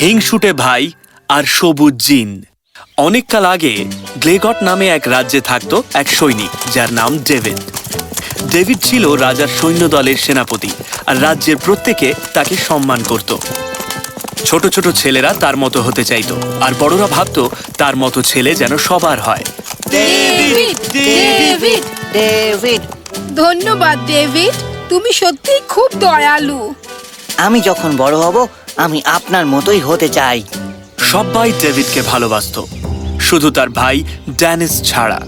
হিংসুটে ভাই আর সবুজ জিন। অনেককাল আগে গ্লেগট নামে এক রাজ্যে থাকত এক সৈনিক যার নাম ডেভিড। ডেভিড ছিল রাজার সৈন্যদলের সেনাপতি আর রাজ্যের প্রত্যেকে তাকে সম্মান করত। ছোট ছোট ছেলেরা তার মতো হতে চাইতো আর বড়রা ভাবতো তার মতো ছেলে যেন সবার হয়। David David David. ধন্যবাদ ডেভিড। তুমি সত্যিই খুব দয়ালু। আমি যখন বড় হব আমি আপনার মতোই হতে চাই। সবাই ডেভিডকে ভালোবাসতো। শুধু তার ভাই ড্যানিস ছাড়া।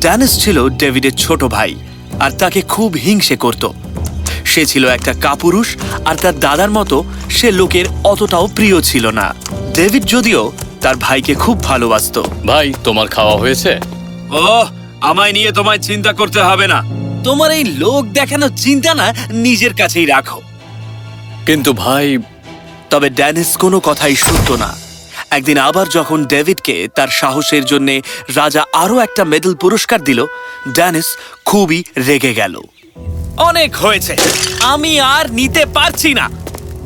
ড্যানিস ছিল ডেভিডের ছোট ভাই আর তাকে খুব হিংসে করত। সে ছিল একটা কাপুরুষ আর তার দাদার মতো সে লোকের অতটাও প্রিয় ছিল না। ডেভিড যদিও তার ভাইকে খুব ভালোবাসতো। ভাই তোমার খাওয়া হয়েছে? ও আমায় নিয়ে তোমায় চিন্তা করতে হবে না। তোমার এই লোক দেখানো চিন্তা না নিজের কাছেই রাখো। কিন্তু ভাই তবে ড্যানিস কোনো কথাই শুনত না। একদিন আবার যখন ডেভিডকে তার সাহসের জন্যে রাজা আরও একটা মেডেল পুরস্কার দিল ড্যানিস খুবই রেগে গেল। অনেক হয়েছে আমি আর নিতে পারছি না।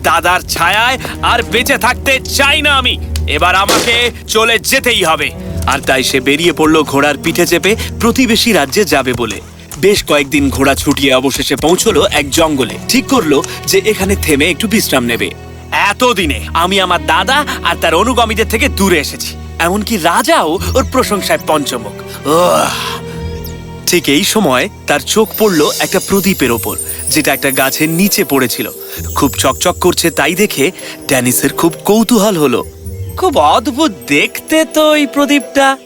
দাদার ছায়ায় আর বেঁচে থাকতে চাই না আমি। এবার আমাকে চলে যেতেই হবে। আর তাই সে বেরিয়ে পড়ল ঘোড়ার পিঠে চেপে প্রতিবেশী রাজ্যে যাবে বলে। বেশ কয়েকদিন ঘোড়া ছুটিয়ে অবশেষে পৌঁছলো এক জঙ্গলে। ঠিক করল যে এখানে থেমে একটু বিশ্রাম নেবে। এতদিনে আমি আমার দাদা আর তার অনুগামীদের থেকে দূরে এসেছি। এমনকি রাজাও ওর প্রশংসায় পঞ্চমুখ। ঠিক এই সময় তার চোখ পড়ল একটা প্রদীপের ওপর, যেটা একটা গাছের নিচে পড়েছিল। খুব চকচক করছে তাই দেখে ড্যানিসের খুব কৌতূহল হলো। খুব অদ্ভুত দেখতে তো এই প্রদীপটা।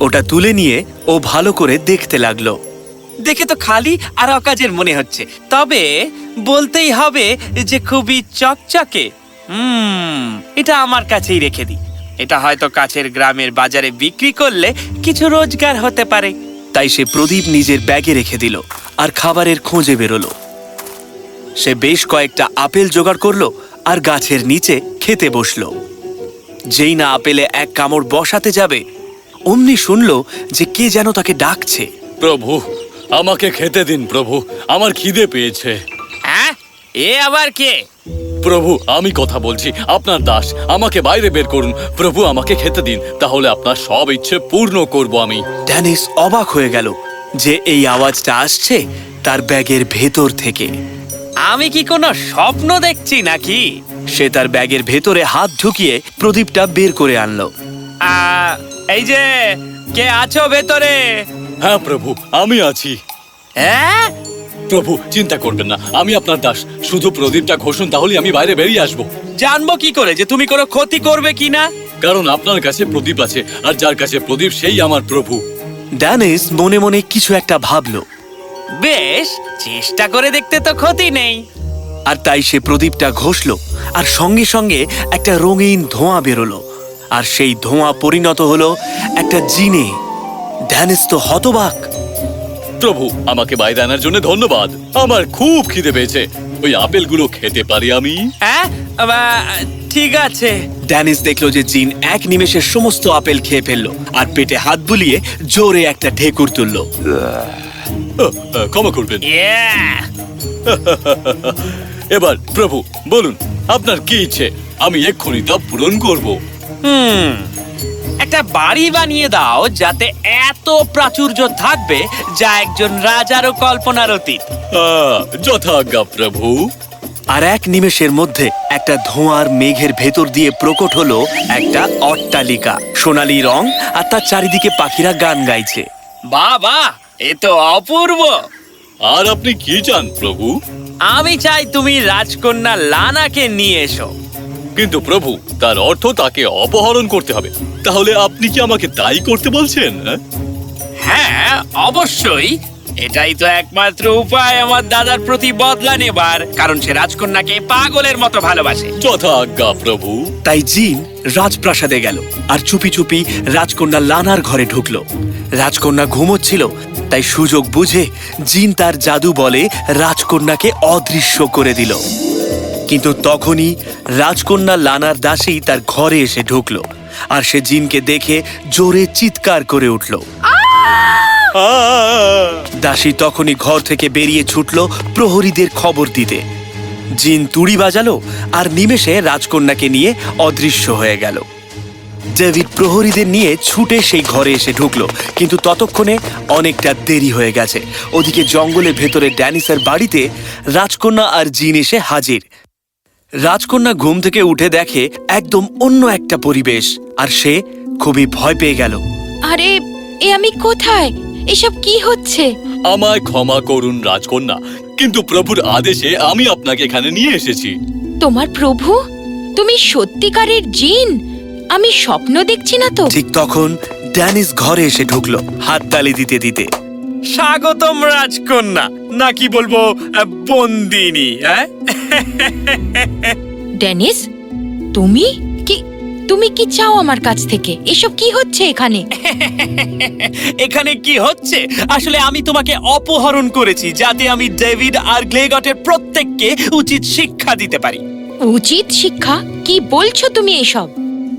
ওটা তুলে নিয়ে ও ভালো করে দেখতে লাগল। দেখে তো খালি আর অকাজের মনে হচ্ছে। তবে বলতেই হবে যে খুবই চকচকে। হুম এটা আমার কাছেই রেখে দিই। এটা হয়তো কাছের গ্রামের বাজারে বিক্রি করলে কিছু রোজগার হতে পারে। তাই সে প্রদীপ নিজের ব্যাগে রেখে দিল আর খাবারের খোঁজে বেরোলো। সে বেশ কয়েকটা আপেল জোগাড় করল আর গাছের নিচে খেতে বসল। যেই না আপেলে এক কামড় বসাতে যাবে অমনি শুনল যে কে যেন তাকে ডাকছে। প্রভু আমাকে খেতে দিন প্রভু আমার খিদে পেয়েছে। হ্যাঁ? এ আবার কে? প্রভু আমি কথা বলছি। আপনার দাস আমাকে বাইরে বের করুন। প্রভু আমাকে খেতে দিন। তাহলে আপনার সব ইচ্ছে পূর্ণ করব আমি। ড্যানিস অবাক হয়ে গেল যে এই আওয়াজটা আসছে তার ব্যাগের ভেতর থেকে। আমি কি কোনো স্বপ্ন দেখছি নাকি? সে তার ব্যাগের ভেতরে হাত ঢুকিয়ে প্রদীপটা বের করে আনলো। এই যে কে আছো ভেতরে? হ্যাঁ প্রভু আমি আছি। হ্যাঁ? প্রভু চিন্তা করবেন না। আমি আপনার দাস। শুধু প্রদীপটা ঘোষণ তাহলে আমি বাইরে বেরিয়ে আসব। জানব কি করে যে তুমি কোনো ক্ষতি করবে কিনা কারণ আপনার কাছে প্রদীপ আছে আর যার কাছে প্রদীপ সেই আমার প্রভু। ড্যানিস মনে মনে কিছু একটা ভাবলো। বেশ চেষ্টা করে দেখতে তো ক্ষতি নেই। আর তাই সে প্রদীপটা ঘষল আর সঙ্গে সঙ্গে একটা রঙিন ধোঁয়া বেরোলো। আর সেই ধোঁয়া পরিণত হলো একটা জিনে। ড্যানিস তো হতবাক। প্রভু আমাকে বাইরে আনার জন্য ধন্যবাদ। আমার খুব খিদে পেয়েছে। ওই আপেলগুলো খেতে পারি আমি? হ্যাঁ ঠিক আছে। ড্যানিস দেখল যে জিন এক নিমেষে সমস্ত আপেল খেয়ে ফেলল আর পেটে হাত বুলিয়ে জোরে একটা ঢেকুর তুললো। ক্ষমা করবেন। এবার প্রভু বলুন আপনার কি ইচ্ছে? আমি এক্ষুনি তা পূরণ করব। হুম। একটা বাড়ি বানিয়ে দাও যাতে এত প্রাচুর্য থাকবে যা একজন রাজারও কল্পনার অতীত। যথাজ্ঞা প্রভু। আর এক নিমেষের মধ্যে একটা ধোঁয়ার মেঘের ভেতর দিয়ে প্রকট হলো একটা অট্টালিকা। সোনালী রং আর তার চারিদিকে পাখিরা গান গাইছে। বাবা এ তো অপূর্ব! আর আপনি কি চান প্রভু? আমি চাই তুমি রাজকন্যা লানাকে নিয়ে এসো। কিন্তু প্রভু তার অর্থ তাকে অপহরণ করতে হবে। তাহলে আপনি কি আমাকে তাই করতে বলছেন হ্যাঁ? হ্যাঁ অবশ্যই। এটাই তো একমাত্র উপায় আমার দাদার প্রতি বদলা নেবার কারণ সে রাজকন্যাকে পাগলের মতো ভালোবাসে। যথাজ্ঞা প্রভু। তাই জিন রাজপ্রাসাদে গেল আর চুপি চুপি রাজকন্যা লানার ঘরে ঢুকলো। রাজকন্যা ঘুমোচ্ছিল তাই সুযোগ বুঝে জিন তার জাদু বলে রাজকন্যাকে অদৃশ্য করে দিল। কিন্তু তখনই রাজকন্যা লানার দাসী তার ঘরে এসে ঢুকলো আর সে জিনকে দেখে জোরে চিৎকার করে উঠল। দাসী তখনই ঘর থেকে বেরিয়ে ছুটল প্রহরীদের খবর দিতে। জিন তুড়ি বাজালো আর নিমেষে রাজকন্যাকে নিয়ে অদৃশ্য হয়ে গেল। ডেভিড প্রহরীদের নিয়ে ছুটে সেই ঘরে এসে ঢুকলো কিন্তু ততক্ষণে অনেকটা দেরি হয়ে গেছে। ওদিকে জঙ্গলের ভেতরে ড্যানিসের বাড়িতে রাজকন্যা আর জিন এসে হাজির। রাজকন্যা ঘুম থেকে উঠে দেখে একদম অন্য একটা পরিবেশ আর সে খুবই ভয় পেয়ে গেল। আরে এ আমি কোথায়? এসব কি হচ্ছে? আমায় ক্ষমা করুন রাজকন্যা কিন্তু প্রভুর আদেশে আমি আপনাকে এখানে নিয়ে এসেছি। তোমার প্রভু? তুমি সত্যিকারের জিন? আমি স্বপ্ন দেখছি না তো? ঠিক তখন ড্যানিস ঘরে এসে ঢুকলো হাততালি দিতে দিতে। স্বাগতম রাজকন্যা নাকি বলব বন্দিনী হ্যাঁ? ডেনিস তুমি কি তুমি কি চাও আমার কাছ থেকে? এসব কি হচ্ছে এখানে? এখানে কি হচ্ছে? আসলে আমি তোমাকে অপহরণ করেছি যাতে আমি ডেভিড আর গ্লেগটের প্রত্যেককে উচিত শিক্ষা দিতে পারি। উচিত শিক্ষা? কি বলছো তুমি এসব?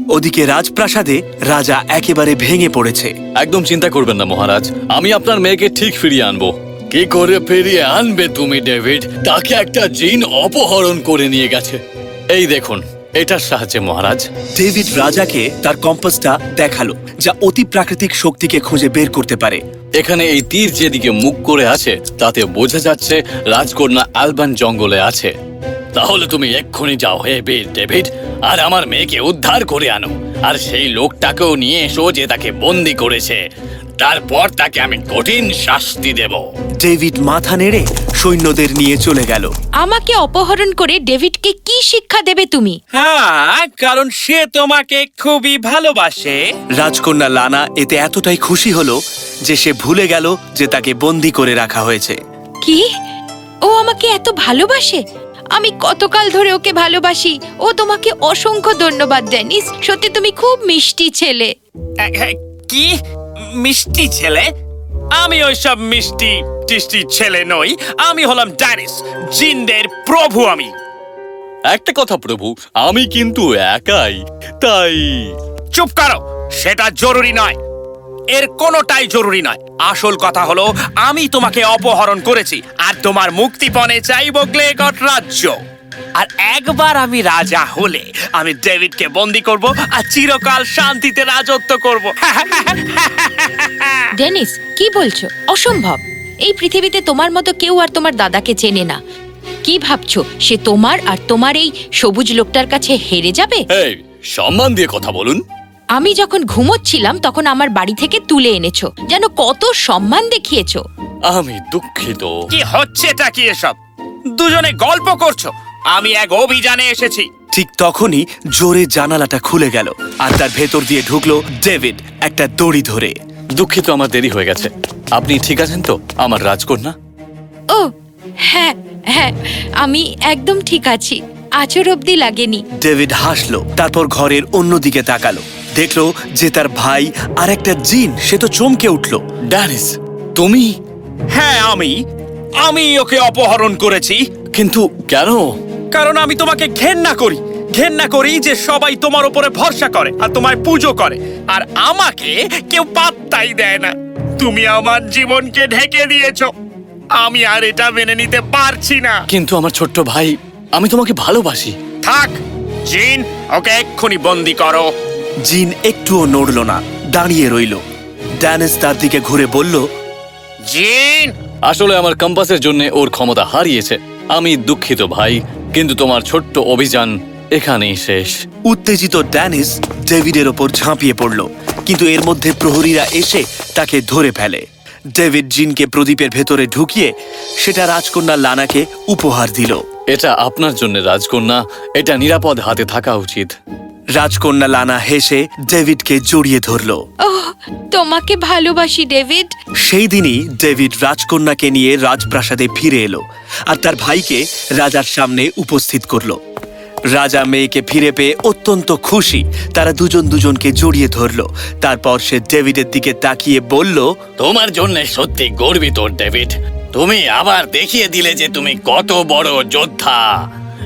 ওদিকে রাজপ্রাসাদে রাজা একেবারে ভেঙে পড়েছে। একদম চিন্তা করবেন না মহারাজ আমি আপনার মেয়েকে ঠিক ফিরিয়ে আনব। কি করে ফিরিয়ে আনবে তুমি ডেভিড? তাকে একটা জিন অপহরণ করে নিয়ে গেছে। এই দেখুন এটার সাহায্যে মহারাজ। ডেভিড রাজাকে তার কম্পাসটা দেখাল যা অতি প্রাকৃতিক শক্তিকে খুঁজে বের করতে পারে। এখানে এই তীর যেদিকে মুখ করে আছে তাতে বোঝা যাচ্ছে রাজকন্যা আলবান জঙ্গলে আছে। তাহলে তুমি এক্ষুনি যাও হে বীর ডেভিড। আর আমার মেয়েকে উদ্ধার করে আনো। আর সেই লোকটাকেও নিয়ে এসো যে তাকে বন্দি করেছে। তারপর তাকে আমি কঠিন শাস্তি দেব। ডেভিড মাথা নেড়ে সৈন্যদের নিয়ে চলে গেল। আমাকে অপহরণ করে ডেভিডকে কি শিক্ষা দেবে তুমি? হ্যাঁ কারণ সে তোমাকে খুবই ভালোবাসে। রাজকন্যা লানা এতে এতটাই খুশি হলো যে সে ভুলে গেল যে তাকে বন্দি করে রাখা হয়েছে। কি? ও আমাকে এত ভালোবাসে? আমি কতকাল ধরে ওকে ভালোবাসি। ও তোমাকে অসংখ্য ধন্যবাদ ডেনিস। সত্যি তুমি খুব মিষ্টি ছেলে। কি? মিষ্টি ছেলে? আমি ওইসব মিষ্টি টিষ্টি ছেলে নই আমি হলাম ড্যানিস জিনদের প্রভু আমি। একটা কথা প্রভু আমি কিন্তু একাই তাই চুপ করো সেটা জরুরি নয়। এর কোনোটাই জরুরি নয়। আসল কথা হলো আমি তোমাকে অপহরণ করেছি আর তোমার মুক্তিপণে চাইব গ্লেগট রাজ্য। আর একবার আমি রাজা হলে আমি ডেভিডকে বন্দি করব আর চিরকাল শান্তিতে রাজত্ব করব। ডেনিস কি বলছো? অসম্ভব। এই পৃথিবীতে তোমার মতো কেউ আর তোমার দাদাকে চেনে না। কি ভাবছ? সে তোমার আর তোমার এই সবুজ লোকটার কাছে হেরে যাবে? এই সম্মান দিয়ে কথা বলুন। আমি যখন ঘুমোচ্ছিলাম তখন আমার বাড়ি থেকে তুলে এনেছো। যেন কত সম্মান দেখিয়েছো। আমি দুঃখিত। কি হচ্ছেটা কি এসব? দুজনে গল্প করছ। আমি এক অভিযানে এসেছি। ঠিক তখনই জোরে জানালাটা খুলে গেল আর তার ভেতর দিয়ে ঢুকলো ডেভিড একটা দড়ি ধরে। দুঃখিত আমার দেরি হয়ে গেছে। আপনি ঠিক আছেন তো? আমার রাজকন্যা? ও হ্যাঁ হ্যাঁ আমি একদম ঠিক আছি। আচর অব্দি লাগেনি। ডেভিড হাসলো তারপর ঘরের অন্যদিকে তাকালো। দেখল যে তার ভাই আর একটা জিন, সে তো চমকে উঠল। ড্যানিস তুমি? হ্যাঁ আমি। আমি ওকে অপহরণ করেছি। কিন্তু কেন? কারণ আমি তোমাকে ঘেন্না করি। ঘেন্না করি যে সবাই তোমার উপরে ভরসা করে আর তোমায় পুজো করে। আর আমাকে কেউ পাত্তাই দেয় না। তুমি আমার জীবনকে ঢেকে দিয়েছ। আমি আর এটা মেনে নিতে পারছি না। কিন্তু আমার ছোট্ট ভাই, আমি তোমাকে ভালোবাসি। থাক, জিন, ওকে এক্ষুনি বন্দি করো। জিন একটুও নড়ল না দাঁড়িয়ে রইল। ড্যানিস তার দিকে ঘুরে বলল জিন! আসলে আমার কম্পাসের জন্য ওর ক্ষমতা হারিয়েছে। আমি দুঃখিত ভাই কিন্তু তোমার ছোট্ট অভিযান এখানেই শেষ। উত্তেজিত ড্যানিস ডেভিডের ওপর ঝাঁপিয়ে পড়ল কিন্তু এর মধ্যে প্রহরীরা এসে তাকে ধরে ফেলে। ডেভিড জিনকে প্রদীপের ভেতরে ঢুকিয়ে সেটা রাজকন্যা লানাকে উপহার দিল। এটা আপনার জন্য রাজকন্যা এটা নিরাপদ হাতে থাকা উচিত। রাজকন্যা লানা হেসে ডেভিডকে জড়িয়ে ধরল। তোমাকে ভালোবাসি ডেভিড। সেই দিনই ডেভিড রাজকন্যাকে নিয়ে রাজপ্রাসাদে ফিরে এলো আর তার ভাইকে রাজার সামনে উপস্থিত করল। রাজা মেয়েকে ফিরে পেয়ে অত্যন্ত খুশি তারা দুজন দুজনকে জড়িয়ে ধরলো। তারপর সে ডেভিডের দিকে তাকিয়ে বলল তোমার জন্য সত্যি গর্বিত ডেভিড। তুমি আবার দেখিয়ে দিলে যে তুমি কত বড় যোদ্ধা।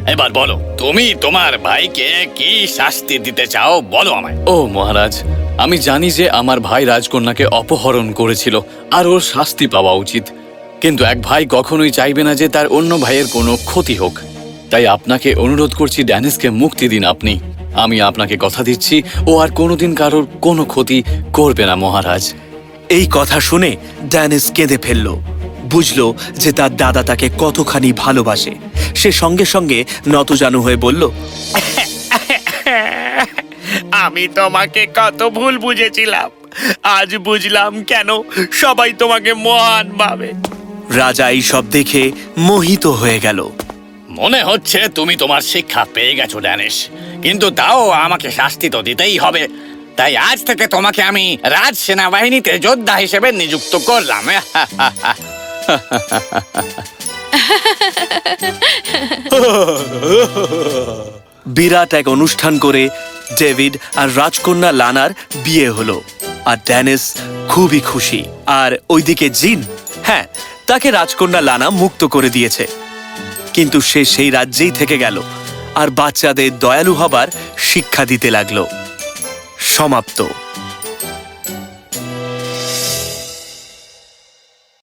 এবার বলো তুমি তোমার ভাইকে কি শাস্তি দিতে চাও? বলো আমায়। ও মহারাজ আমি জানি যে আমার ভাই রাজকন্যাকে অপহরণ করেছিল আর ওর শাস্তি পাওয়া উচিত। কিন্তু এক ভাই কখনোই চাইবে না যে তার অন্য ভাইয়ের কোনো ক্ষতি হোক। তাই আপনাকে অনুরোধ করছি ড্যানিসকে মুক্তি দিন আপনি। আমি আপনাকে কথা দিচ্ছি ও আর কোনোদিন কারোর কোনো ক্ষতি করবে না মহারাজ। এই কথা শুনে ড্যানিস কেঁদে ফেলল। বুঝলো যে তার দাদা তাকে কতখানি ভালোবাসে। সে সঙ্গে সঙ্গে নতজানু হয়ে বলল আমি তোমাকে কত ভুল বুঝেছিলাম। আজ বুঝলাম কেন সবাই তোমাকে মহান ভাবে। রাজা এই সব দেখে মোহিত হয়ে গেল। মনে হচ্ছে তুমি তোমার শিক্ষা পেয়ে গেছো ড্যানিস কিন্তু তাও আমাকে শাস্তি তো দিতেই হবে। তাই আজ থেকে তোমাকে আমি রাজ সেনাবাহিনীতে যোদ্ধা হিসেবে নিযুক্ত করলাম। বিরাট এক অনুষ্ঠান করে ডেভিড আর রাজকন্যা লানার বিয়ে হলো। আর ড্যানিস খুবই খুশি। আর ওইদিকে জিন হ্যাঁ তাকে রাজকন্যা লানা মুক্ত করে দিয়েছে। কিন্তু সে সেই রাজ্যেই থেকে গেল। আর বাচ্চাদের দয়ালু হবার শিক্ষা দিতে লাগল। সমাপ্ত।